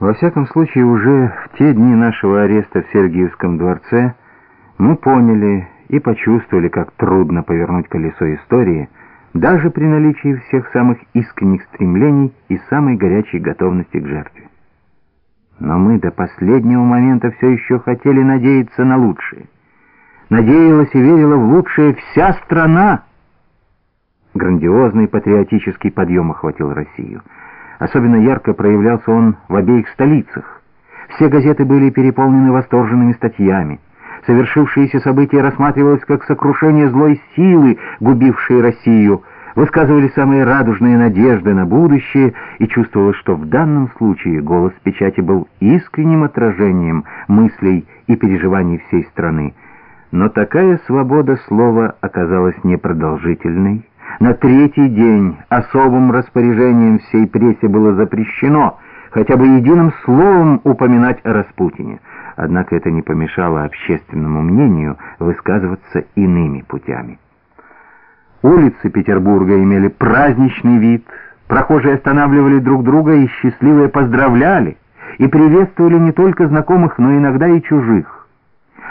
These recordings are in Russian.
Во всяком случае, уже в те дни нашего ареста в Сергиевском дворце мы поняли и почувствовали, как трудно повернуть колесо истории, даже при наличии всех самых искренних стремлений и самой горячей готовности к жертве. Но мы до последнего момента все еще хотели надеяться на лучшее. Надеялась и верила в лучшее вся страна. Грандиозный патриотический подъем охватил Россию. Особенно ярко проявлялся он в обеих столицах. Все газеты были переполнены восторженными статьями. Совершившееся событие рассматривалось как сокрушение злой силы, губившей Россию. Высказывали самые радужные надежды на будущее, и чувствовалось, что в данном случае голос печати был искренним отражением мыслей и переживаний всей страны. Но такая свобода слова оказалась непродолжительной. На третий день особым распоряжением всей прессе было запрещено хотя бы единым словом упоминать о Распутине. Однако это не помешало общественному мнению высказываться иными путями. Улицы Петербурга имели праздничный вид, прохожие останавливали друг друга и счастливые поздравляли, и приветствовали не только знакомых, но иногда и чужих.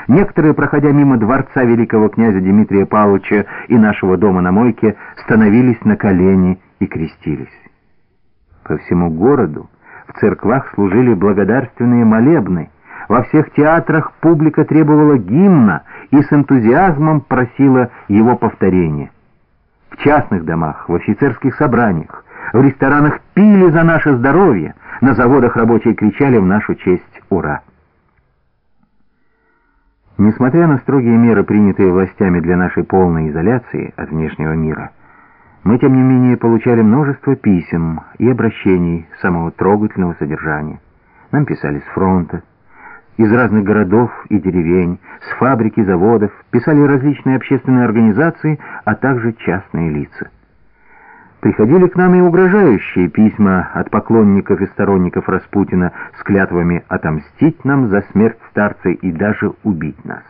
Некоторые, проходя мимо дворца великого князя Дмитрия Павловича и нашего дома на Мойке, становились на колени и крестились. По всему городу в церквах служили благодарственные молебны, во всех театрах публика требовала гимна и с энтузиазмом просила его повторения. В частных домах, в офицерских собраниях, в ресторанах пили за наше здоровье, на заводах рабочие кричали в нашу честь «Ура!». Несмотря на строгие меры, принятые властями для нашей полной изоляции от внешнего мира, мы, тем не менее, получали множество писем и обращений самого трогательного содержания. Нам писали с фронта, из разных городов и деревень, с фабрики, заводов, писали различные общественные организации, а также частные лица. Приходили к нам и угрожающие письма от поклонников и сторонников Распутина с клятвами отомстить нам за смерть старца и даже убить нас.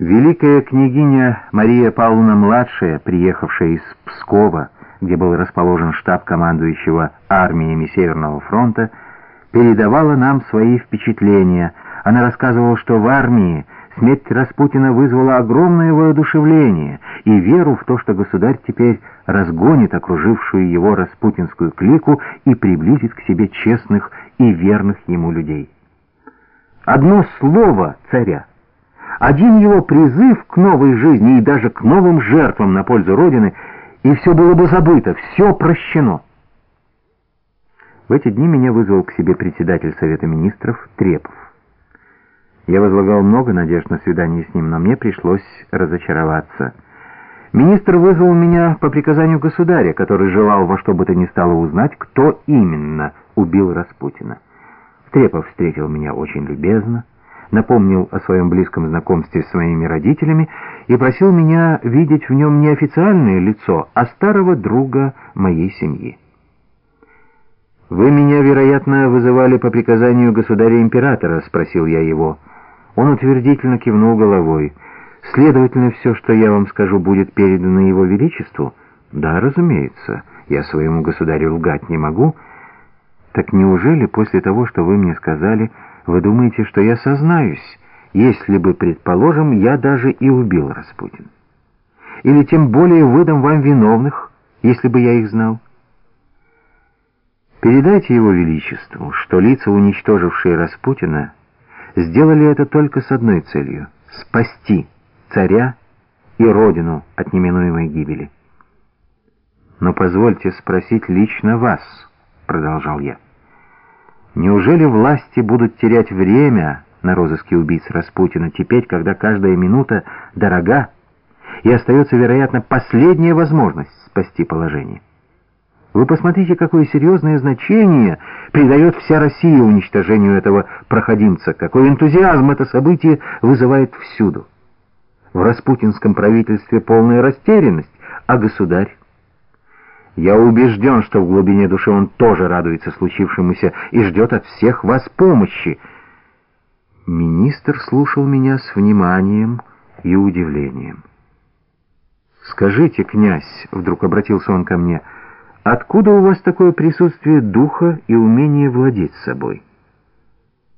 Великая княгиня Мария Павловна-младшая, приехавшая из Пскова, где был расположен штаб командующего армиями Северного фронта, передавала нам свои впечатления. Она рассказывала, что в армии Смерть Распутина вызвала огромное воодушевление и веру в то, что государь теперь разгонит окружившую его распутинскую клику и приблизит к себе честных и верных ему людей. Одно слово царя, один его призыв к новой жизни и даже к новым жертвам на пользу Родины, и все было бы забыто, все прощено. В эти дни меня вызвал к себе председатель Совета Министров Трепов. Я возлагал много надежд на свидание с ним, но мне пришлось разочароваться. Министр вызвал меня по приказанию государя, который желал во что бы то ни стало узнать, кто именно убил Распутина. Трепов встретил меня очень любезно, напомнил о своем близком знакомстве с моими родителями и просил меня видеть в нем не официальное лицо, а старого друга моей семьи. «Вы меня, вероятно, вызывали по приказанию государя-императора?» — спросил я его. Он утвердительно кивнул головой. «Следовательно, все, что я вам скажу, будет передано его величеству?» «Да, разумеется. Я своему государю лгать не могу». «Так неужели после того, что вы мне сказали, вы думаете, что я сознаюсь, если бы, предположим, я даже и убил Распутин? Или тем более выдам вам виновных, если бы я их знал?» «Передайте его величеству, что лица, уничтожившие Распутина, сделали это только с одной целью — спасти царя и родину от неминуемой гибели. «Но позвольте спросить лично вас», — продолжал я. «Неужели власти будут терять время на розыске убийц Распутина теперь, когда каждая минута дорога и остается, вероятно, последняя возможность спасти положение?» Вы посмотрите, какое серьезное значение придает вся Россия уничтожению этого проходимца, какой энтузиазм это событие вызывает всюду. В распутинском правительстве полная растерянность, а государь? Я убежден, что в глубине души он тоже радуется случившемуся и ждет от всех вас помощи. Министр слушал меня с вниманием и удивлением. «Скажите, князь», — вдруг обратился он ко мне, — Откуда у вас такое присутствие духа и умение владеть собой?